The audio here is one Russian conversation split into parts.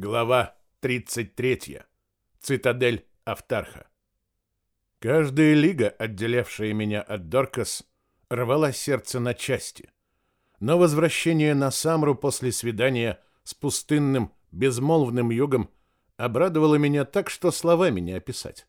Глава 33. Цитадель Автарха. Каждая лига, отделявшая меня от Доркас, рвала сердце на части. Но возвращение на Самру после свидания с пустынным, безмолвным югом обрадовало меня так, что словами не описать.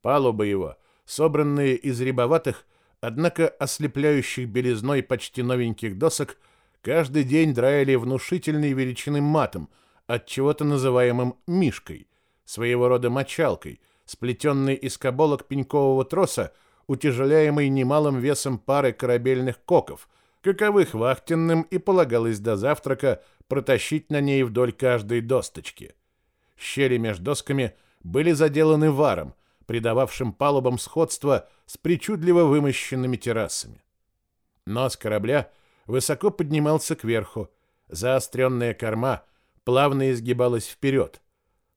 Палубы его, собранные из рябоватых, однако ослепляющих белизной почти новеньких досок, каждый день драили внушительной величины матом — от чего-то называемым мишкой, своего рода мочалкой, сплетенной из каболок пенькового троса, утяжеляемой немалым весом пары корабельных коков, каковых вахтенным и полагалось до завтрака протащить на ней вдоль каждой досточки. Щели между досками были заделаны варом, придававшим палубам сходство с причудливо вымощенными террасами. Нос корабля высоко поднимался кверху, заостренная корма плавно изгибалась вперед.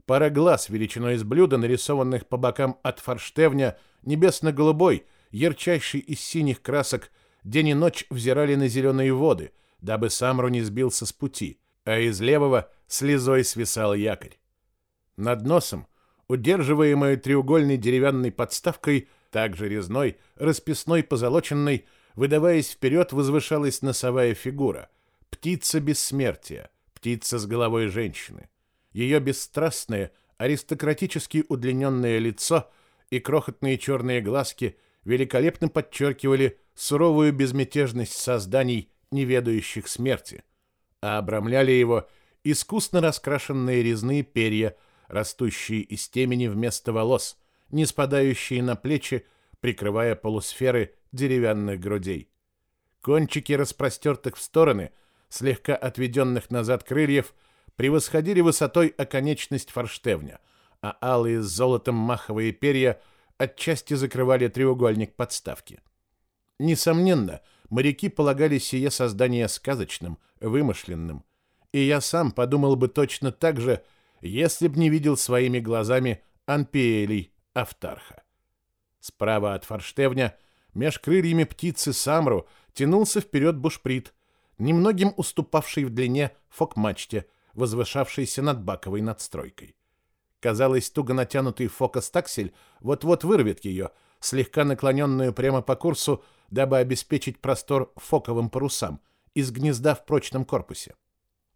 Пара глаз величиной из блюда, нарисованных по бокам от форштевня, небесно-голубой, ярчайший из синих красок, день и ночь взирали на зеленые воды, дабы Самру не сбился с пути, а из левого слезой свисал якорь. Над носом, удерживаемой треугольной деревянной подставкой, также резной, расписной позолоченной, выдаваясь вперед, возвышалась носовая фигура — птица бессмертия — птица с головой женщины. Ее бесстрастное, аристократически удлиненное лицо и крохотные черные глазки великолепно подчеркивали суровую безмятежность созданий, не ведающих смерти, а обрамляли его искусно раскрашенные резные перья, растущие из темени вместо волос, не спадающие на плечи, прикрывая полусферы деревянных грудей. Кончики распростертых в стороны – слегка отведенных назад крыльев, превосходили высотой оконечность форштевня, а алые с золотом маховые перья отчасти закрывали треугольник подставки. Несомненно, моряки полагали сие создание сказочным, вымышленным, и я сам подумал бы точно так же, если б не видел своими глазами Анпиэлей Автарха. Справа от форштевня, меж крыльями птицы Самру, тянулся вперед бушприт, немногим уступавший в длине фок-мачте, возвышавшейся над баковой надстройкой. Казалось, туго натянутый фокус-таксель вот-вот вырвет ее, слегка наклоненную прямо по курсу, дабы обеспечить простор фоковым парусам из гнезда в прочном корпусе.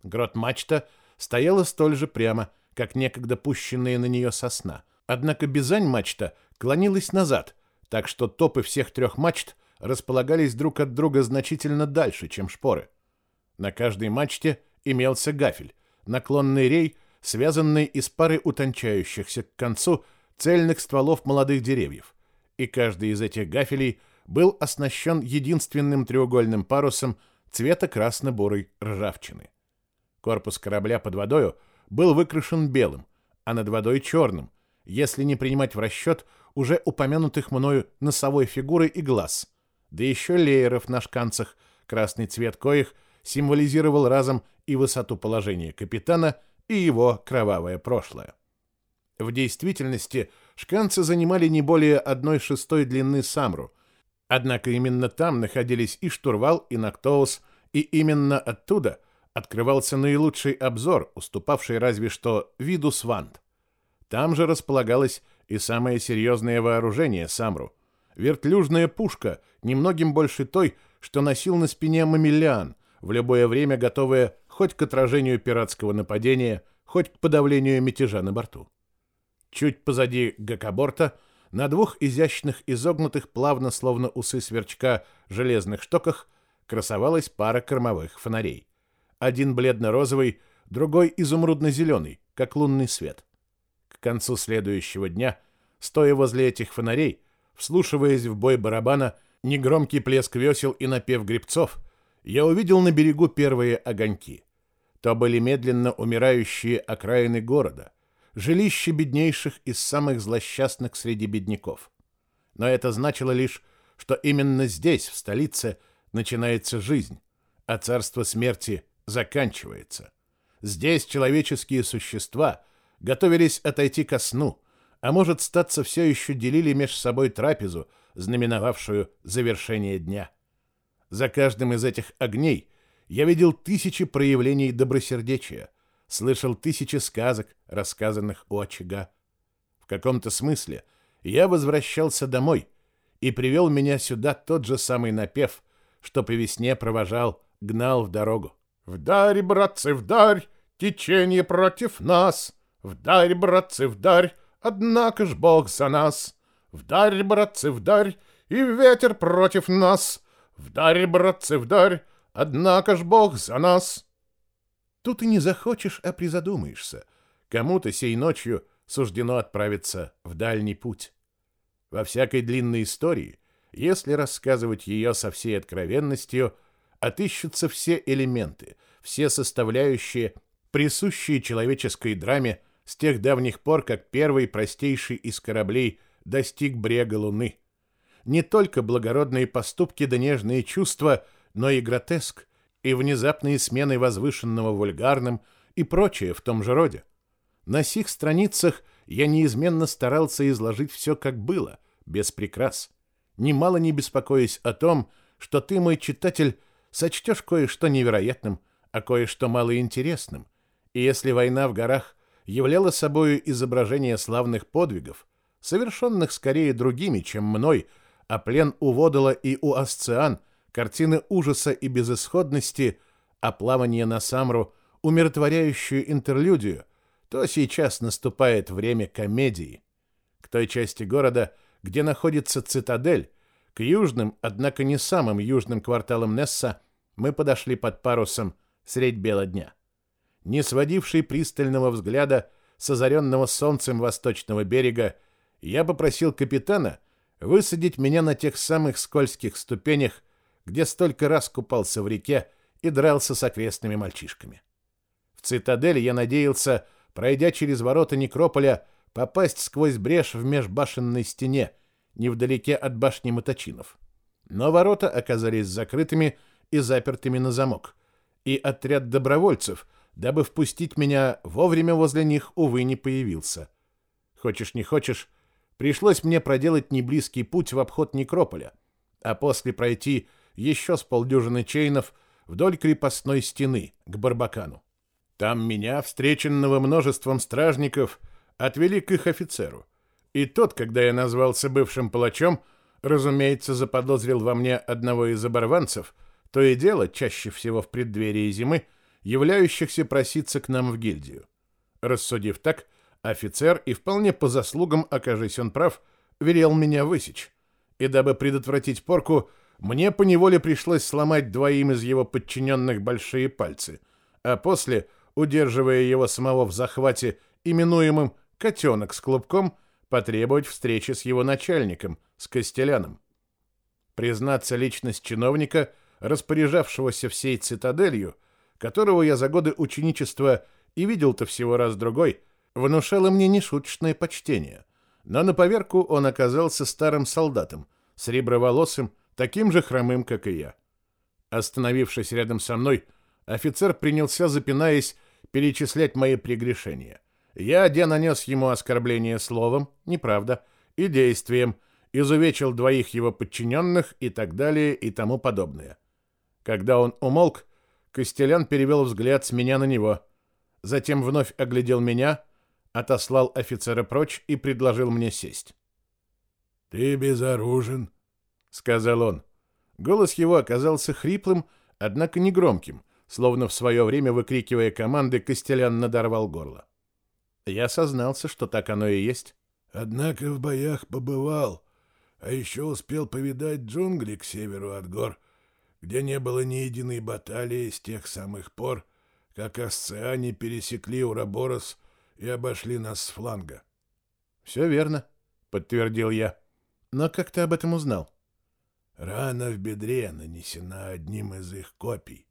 Грот-мачта стояла столь же прямо, как некогда пущенные на нее сосна, однако бизань-мачта клонилась назад, так что топы всех трех мачт располагались друг от друга значительно дальше, чем шпоры. На каждой мачте имелся гафель, наклонный рей, связанный из пары утончающихся к концу цельных стволов молодых деревьев, и каждый из этих гафелей был оснащен единственным треугольным парусом цвета красно-бурой ржавчины. Корпус корабля под водою был выкрашен белым, а над водой черным, если не принимать в расчет уже упомянутых мною носовой фигуры и глаз – да еще лееров на шканцах, красный цвет коих символизировал разом и высоту положения капитана, и его кровавое прошлое. В действительности шканцы занимали не более одной шестой длины самру, однако именно там находились и штурвал, и Нактоус, и именно оттуда открывался наилучший обзор, уступавший разве что виду свант. Там же располагалось и самое серьезное вооружение самру — вертлюжная пушка, немногим больше той, что носил на спине Мамилиан, в любое время готовая хоть к отражению пиратского нападения, хоть к подавлению мятежа на борту. Чуть позади гакоборта, на двух изящных изогнутых, плавно словно усы сверчка, железных штоках, красовалась пара кормовых фонарей. Один бледно-розовый, другой изумрудно-зеленый, как лунный свет. К концу следующего дня, стоя возле этих фонарей, Вслушиваясь в бой барабана, негромкий плеск весел и напев грибцов, я увидел на берегу первые огоньки. То были медленно умирающие окраины города, жилища беднейших из самых злосчастных среди бедняков. Но это значило лишь, что именно здесь, в столице, начинается жизнь, а царство смерти заканчивается. Здесь человеческие существа готовились отойти ко сну, а может, статься все еще делили меж собой трапезу, знаменовавшую завершение дня. За каждым из этих огней я видел тысячи проявлений добросердечия, слышал тысячи сказок, рассказанных у очага. В каком-то смысле я возвращался домой, и привел меня сюда тот же самый напев, что по весне провожал, гнал в дорогу. «Вдарь, братцы, вдарь, течение против нас! Вдарь, братцы, вдарь, однако ж Бог за нас! Вдарь, братцы, вдарь, и ветер против нас! Вдарь, братцы, вдарь, однако ж Бог за нас!» Тут и не захочешь, а призадумаешься. Кому-то сей ночью суждено отправиться в дальний путь. Во всякой длинной истории, если рассказывать ее со всей откровенностью, отыщутся все элементы, все составляющие, присущие человеческой драме с тех давних пор, как первый простейший из кораблей достиг брега Луны. Не только благородные поступки да нежные чувства, но и гротеск, и внезапные смены возвышенного вульгарным и прочее в том же роде. На сих страницах я неизменно старался изложить все, как было, без прикрас, немало не беспокоясь о том, что ты, мой читатель, сочтешь кое-что невероятным, а кое-что малоинтересным, и если война в горах являла собою изображение славных подвигов, совершенных скорее другими, чем мной, а плен у Водола и у Асциан — картины ужаса и безысходности, а плавание на Самру — умиротворяющую интерлюдию, то сейчас наступает время комедии. К той части города, где находится цитадель, к южным, однако не самым южным кварталам Несса, мы подошли под парусом средь бела дня. Не сводивший пристального взгляда с озаренного солнцем восточного берега, я попросил капитана высадить меня на тех самых скользких ступенях, где столько раз купался в реке и дрался с окрестными мальчишками. В цитадели я надеялся, пройдя через ворота некрополя, попасть сквозь брешь в межбашенной стене, невдалеке от башни Моточинов. Но ворота оказались закрытыми и запертыми на замок, и отряд добровольцев, дабы впустить меня вовремя возле них, увы, не появился. Хочешь не хочешь, пришлось мне проделать неблизкий путь в обход некрополя, а после пройти еще с полдюжины чейнов вдоль крепостной стены к Барбакану. Там меня, встреченного множеством стражников, отвели к их офицеру. И тот, когда я назвался бывшим палачом, разумеется, заподозрил во мне одного из оборванцев, то и дело, чаще всего в преддверии зимы, являющихся проситься к нам в гильдию. Рассудив так, офицер, и вполне по заслугам, окажись он прав, велел меня высечь. И дабы предотвратить порку, мне поневоле пришлось сломать двоим из его подчиненных большие пальцы, а после, удерживая его самого в захвате, именуемым «котенок с клубком», потребовать встречи с его начальником, с Костеляном. Признаться, личность чиновника, распоряжавшегося всей цитаделью, которого я за годы ученичества и видел-то всего раз-другой, внушало мне нешуточное почтение. Но на поверку он оказался старым солдатом, среброволосым, таким же хромым, как и я. Остановившись рядом со мной, офицер принялся, запинаясь, перечислять мои прегрешения. Я, где нанес ему оскорбление словом, неправда, и действием, изувечил двоих его подчиненных и так далее и тому подобное. Когда он умолк, Костелян перевел взгляд с меня на него, затем вновь оглядел меня, отослал офицера прочь и предложил мне сесть. «Ты безоружен», — сказал он. Голос его оказался хриплым, однако не громким, словно в свое время, выкрикивая команды, Костелян надорвал горло. Я сознался, что так оно и есть. «Однако в боях побывал, а еще успел повидать джунгли к северу от гор, где не было ни единой баталии с тех самых пор, как асциане пересекли Ураборос и обошли нас с фланга». «Все верно», — подтвердил я. «Но как ты об этом узнал?» Рана в бедре нанесена одним из их копий.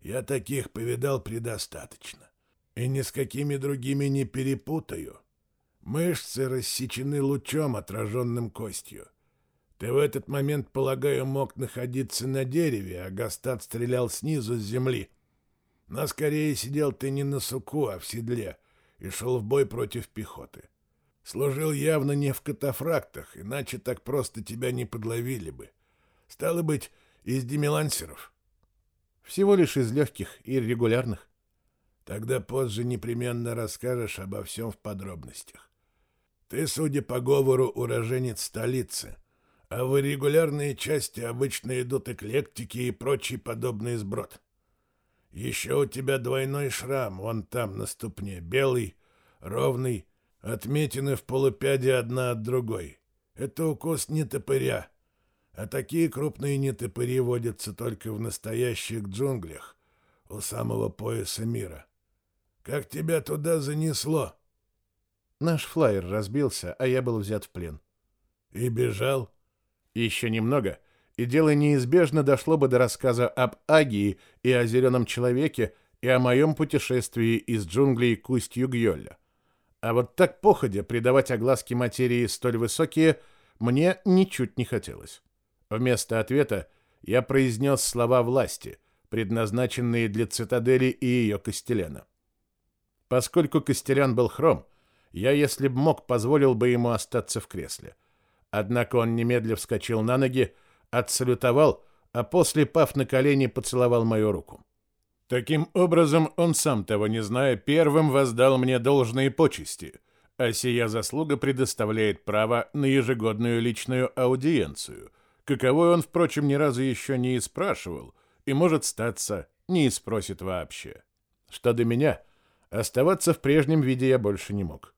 Я таких повидал предостаточно. И ни с какими другими не перепутаю. Мышцы рассечены лучом, отраженным костью. Ты в этот момент, полагаю, мог находиться на дереве, а Гастат стрелял снизу с земли. Но скорее сидел ты не на суку, а в седле, и шел в бой против пехоты. Служил явно не в катафрактах, иначе так просто тебя не подловили бы. Стало быть, из демилансеров. Всего лишь из легких и регулярных. Тогда позже непременно расскажешь обо всем в подробностях. Ты, судя по говору, уроженец столицы, а в регулярные части обычно идут эклектики и прочий подобный сброд. Еще у тебя двойной шрам, вон там, на ступне, белый, ровный, отметины в полупяде одна от другой. Это укус нетопыря, а такие крупные нетопыри водятся только в настоящих джунглях, у самого пояса мира. Как тебя туда занесло? Наш флайер разбился, а я был взят в плен. И бежал? Еще немного, и дело неизбежно дошло бы до рассказа об Агии и о зеленом человеке, и о моем путешествии из джунглей к устью Гьолля. А вот так походя придавать огласке материи столь высокие мне ничуть не хотелось. Вместо ответа я произнес слова власти, предназначенные для цитадели и ее Костеляна. Поскольку Костелян был хром, я, если б мог, позволил бы ему остаться в кресле. Однако он немедля вскочил на ноги, отсалютовал, а после, пав на колени, поцеловал мою руку. Таким образом, он, сам того не зная, первым воздал мне должные почести, а сия заслуга предоставляет право на ежегодную личную аудиенцию, каковой он, впрочем, ни разу еще не и спрашивал, и, может статься, не и спросит вообще. Что до меня, оставаться в прежнем виде я больше не мог.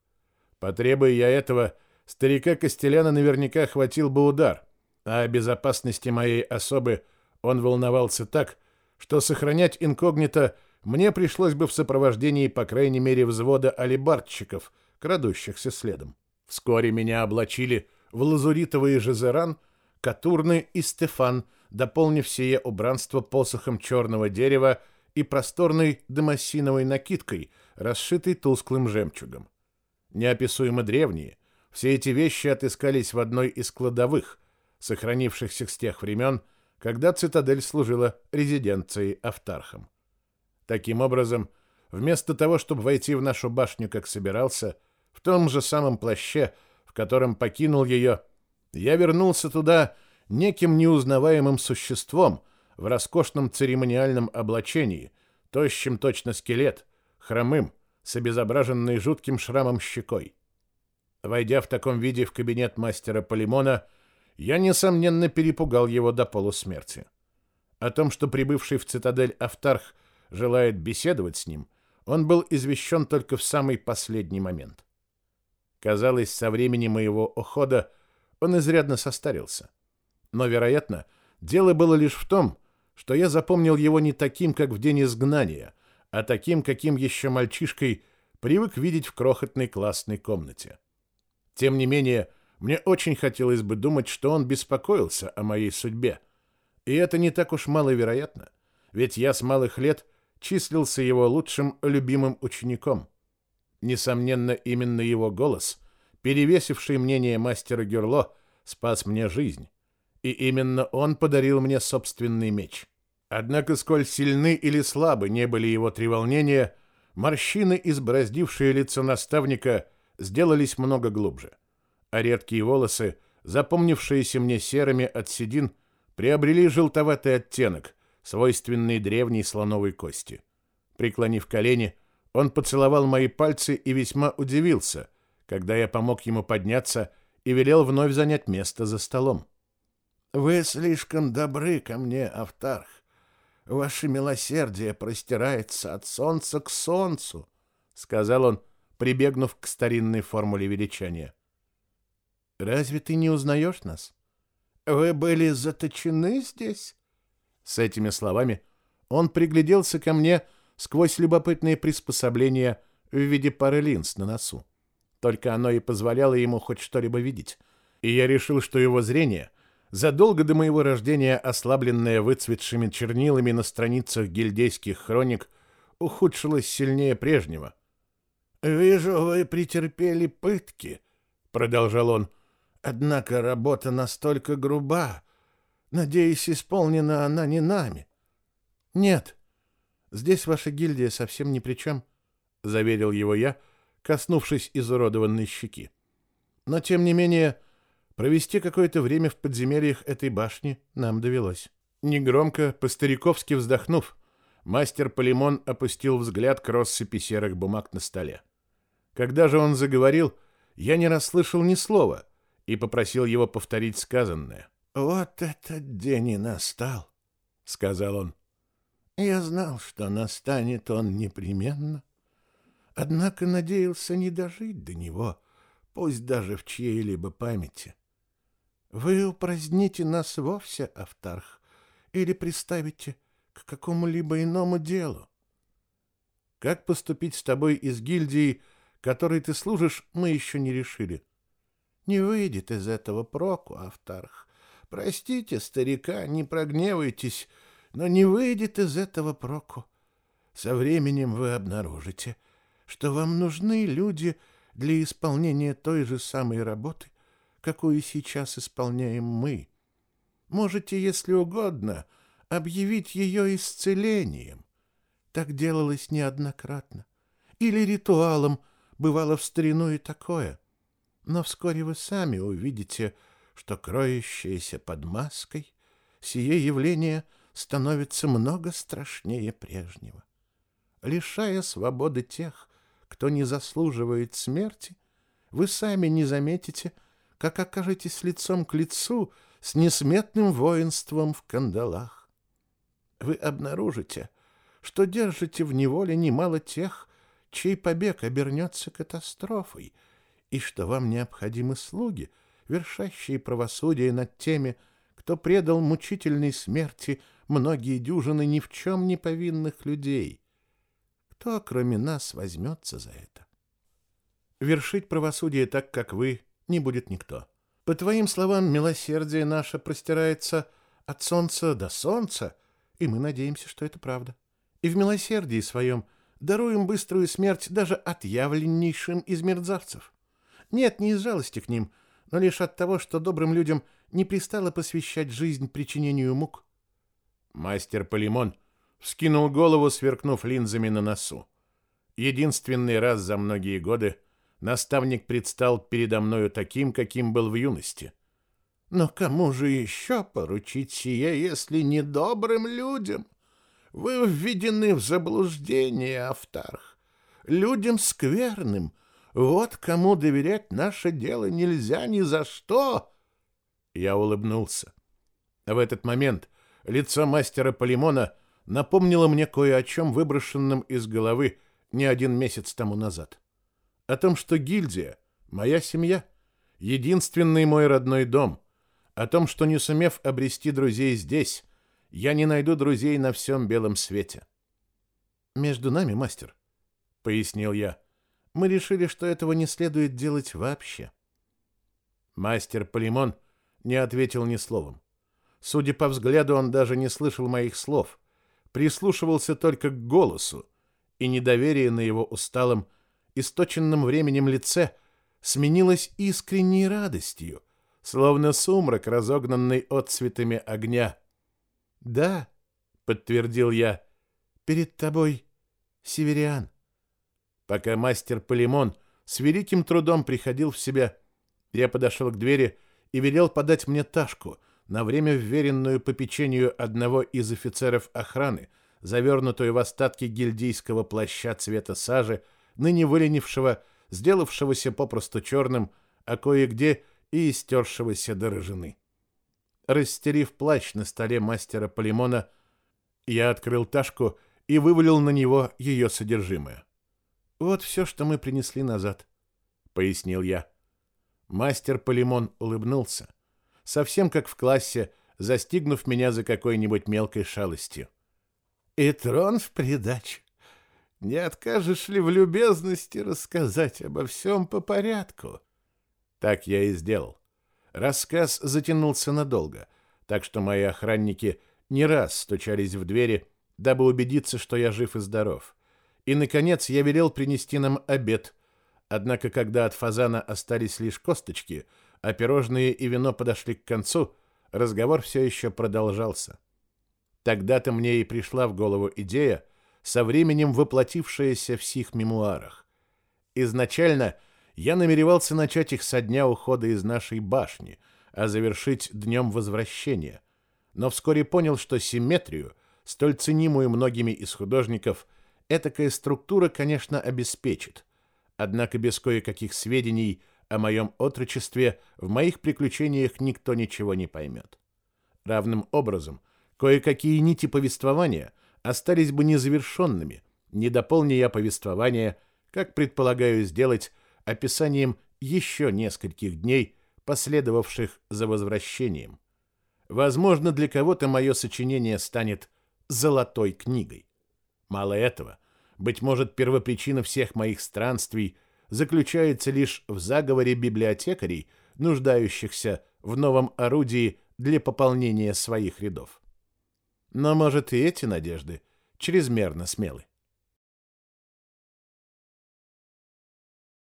Потребуя я этого, старика Костеляна наверняка хватил бы удар, а о безопасности моей особы он волновался так, что сохранять инкогнито мне пришлось бы в сопровождении, по крайней мере, взвода алибардщиков, крадущихся следом. Вскоре меня облачили в лазуритовые жезеран, Катурны и Стефан, дополнив сие убранство посохом черного дерева и просторной дамасиновой накидкой, расшитой тусклым жемчугом. Неописуемо древние, все эти вещи отыскались в одной из кладовых, сохранившихся с тех времен, когда цитадель служила резиденцией Автархом. Таким образом, вместо того, чтобы войти в нашу башню, как собирался, в том же самом плаще, в котором покинул ее, я вернулся туда неким неузнаваемым существом в роскошном церемониальном облачении, тощим точно скелет, хромым, с обезображенной жутким шрамом щекой. Войдя в таком виде в кабинет мастера Полимона, я, несомненно, перепугал его до полусмерти. О том, что прибывший в цитадель Автарх желает беседовать с ним, он был извещен только в самый последний момент. Казалось, со времени моего ухода он изрядно состарился. Но, вероятно, дело было лишь в том, что я запомнил его не таким, как в день изгнания, а таким, каким еще мальчишкой привык видеть в крохотной классной комнате. Тем не менее, мне очень хотелось бы думать, что он беспокоился о моей судьбе. И это не так уж маловероятно, ведь я с малых лет числился его лучшим любимым учеником. Несомненно, именно его голос, перевесивший мнение мастера Герло, спас мне жизнь. И именно он подарил мне собственный меч. Однако, сколь сильны или слабы не были его треволнения, морщины, избороздившие лицо наставника, сделались много глубже а редкие волосы, запомнившиеся мне серыми от седин, приобрели желтоватый оттенок, свойственный древней слоновой кости. Преклонив колени, он поцеловал мои пальцы и весьма удивился, когда я помог ему подняться и велел вновь занять место за столом. «Вы слишком добры ко мне, Автарх. Ваше милосердие простирается от солнца к солнцу», — сказал он, прибегнув к старинной формуле величания. Разве ты не узнаешь нас? Вы были заточены здесь? С этими словами он пригляделся ко мне сквозь любопытные приспособления в виде пары линз на носу. Только оно и позволяло ему хоть что-либо видеть. И я решил, что его зрение, задолго до моего рождения ослабленное выцветшими чернилами на страницах гильдейских хроник, ухудшилось сильнее прежнего. «Вижу, вы претерпели пытки», — продолжал он, — Однако работа настолько груба. Надеюсь, исполнена она не нами. Нет, здесь ваша гильдия совсем ни при чем, — заверил его я, коснувшись изуродованной щеки. Но, тем не менее, провести какое-то время в подземельях этой башни нам довелось. Негромко, по-стариковски вздохнув, мастер Полимон опустил взгляд к россыпи серых бумаг на столе. Когда же он заговорил, я не расслышал ни слова и попросил его повторить сказанное. «Вот этот день и настал», — сказал он. «Я знал, что настанет он непременно, однако надеялся не дожить до него, пусть даже в чьей-либо памяти. Вы упраздните нас вовсе, Автарх, или приставите к какому-либо иному делу. Как поступить с тобой из гильдии, которой ты служишь, мы еще не решили. Не выйдет из этого проку, Автарх. Простите, старика, не прогневайтесь, но не выйдет из этого проку. Со временем вы обнаружите, что вам нужны люди для исполнения той же самой работы, какую сейчас исполняем мы. Можете, если угодно, объявить ее исцелением. Так делалось неоднократно. Или ритуалом, бывало в старину и такое. Но вскоре вы сами увидите, что кроющееся под маской сие явление становится много страшнее прежнего. Лишая свободы тех, кто не заслуживает смерти, вы сами не заметите, как окажетесь лицом к лицу с несметным воинством в кандалах. Вы обнаружите, что держите в неволе немало тех, чей побег обернется катастрофой, и что вам необходимы слуги, вершащие правосудие над теми, кто предал мучительной смерти многие дюжины ни в чем не повинных людей. Кто, кроме нас, возьмется за это? Вершить правосудие так, как вы, не будет никто. По твоим словам, милосердие наше простирается от солнца до солнца, и мы надеемся, что это правда. И в милосердии своем даруем быструю смерть даже отъявленнейшим из мерзавцев. Нет, не из жалости к ним, но лишь от того, что добрым людям не пристало посвящать жизнь причинению мук. Мастер Полимон вскинул голову, сверкнув линзами на носу. Единственный раз за многие годы — наставник предстал передо мною таким, каким был в юности. Но кому же еще поручить сие, если не добрым людям? Вы введены в заблуждение, Автарх. Людям скверным. Вот кому доверять наше дело нельзя ни за что. Я улыбнулся. В этот момент лицо мастера Полимона напомнило мне кое о чем выброшенном из головы не один месяц тому назад о том, что гильдия — моя семья, единственный мой родной дом, о том, что не сумев обрести друзей здесь, я не найду друзей на всем белом свете. «Между нами, мастер», — пояснил я, — «мы решили, что этого не следует делать вообще». Мастер Полимон не ответил ни словом. Судя по взгляду, он даже не слышал моих слов, прислушивался только к голосу, и недоверие на его усталом, источенном временем лице сменилось искренней радостью, словно сумрак, разогнанный отцветами огня. «Да», — подтвердил я, — «перед тобой северян». Пока мастер Полимон с великим трудом приходил в себя, я подошел к двери и велел подать мне ташку, на время вверенную попечению одного из офицеров охраны, завернутую в остатки гильдийского плаща цвета сажи, ныне выленившего, сделавшегося попросту черным, а кое-где и истершегося до рыжины. Расстелив плащ на столе мастера Полимона, я открыл ташку и вывалил на него ее содержимое. «Вот все, что мы принесли назад», — пояснил я. Мастер Полимон улыбнулся, совсем как в классе, застигнув меня за какой-нибудь мелкой шалостью. «И трон в придачу. Не откажешь ли в любезности рассказать обо всем по порядку? Так я и сделал. Рассказ затянулся надолго, так что мои охранники не раз стучались в двери, дабы убедиться, что я жив и здоров. И, наконец, я велел принести нам обед. Однако, когда от фазана остались лишь косточки, а пирожные и вино подошли к концу, разговор все еще продолжался. Тогда-то мне и пришла в голову идея, со временем воплотившаяся в сих мемуарах. Изначально я намеревался начать их со дня ухода из нашей башни, а завершить днем возвращения, но вскоре понял, что симметрию столь ценимую многими из художников, этакая структура, конечно, обеспечит. Однако без кое-каких сведений о моем отрочестве в моих приключениях никто ничего не поймет. Равным образом, кое-какие нити повествования остались бы незавершенными, не дополня я повествование, как предполагаю сделать, описанием еще нескольких дней, последовавших за возвращением. Возможно, для кого-то мое сочинение станет золотой книгой. Мало этого, быть может, первопричина всех моих странствий заключается лишь в заговоре библиотекарей, нуждающихся в новом орудии для пополнения своих рядов. Но, может, и эти надежды чрезмерно смелы.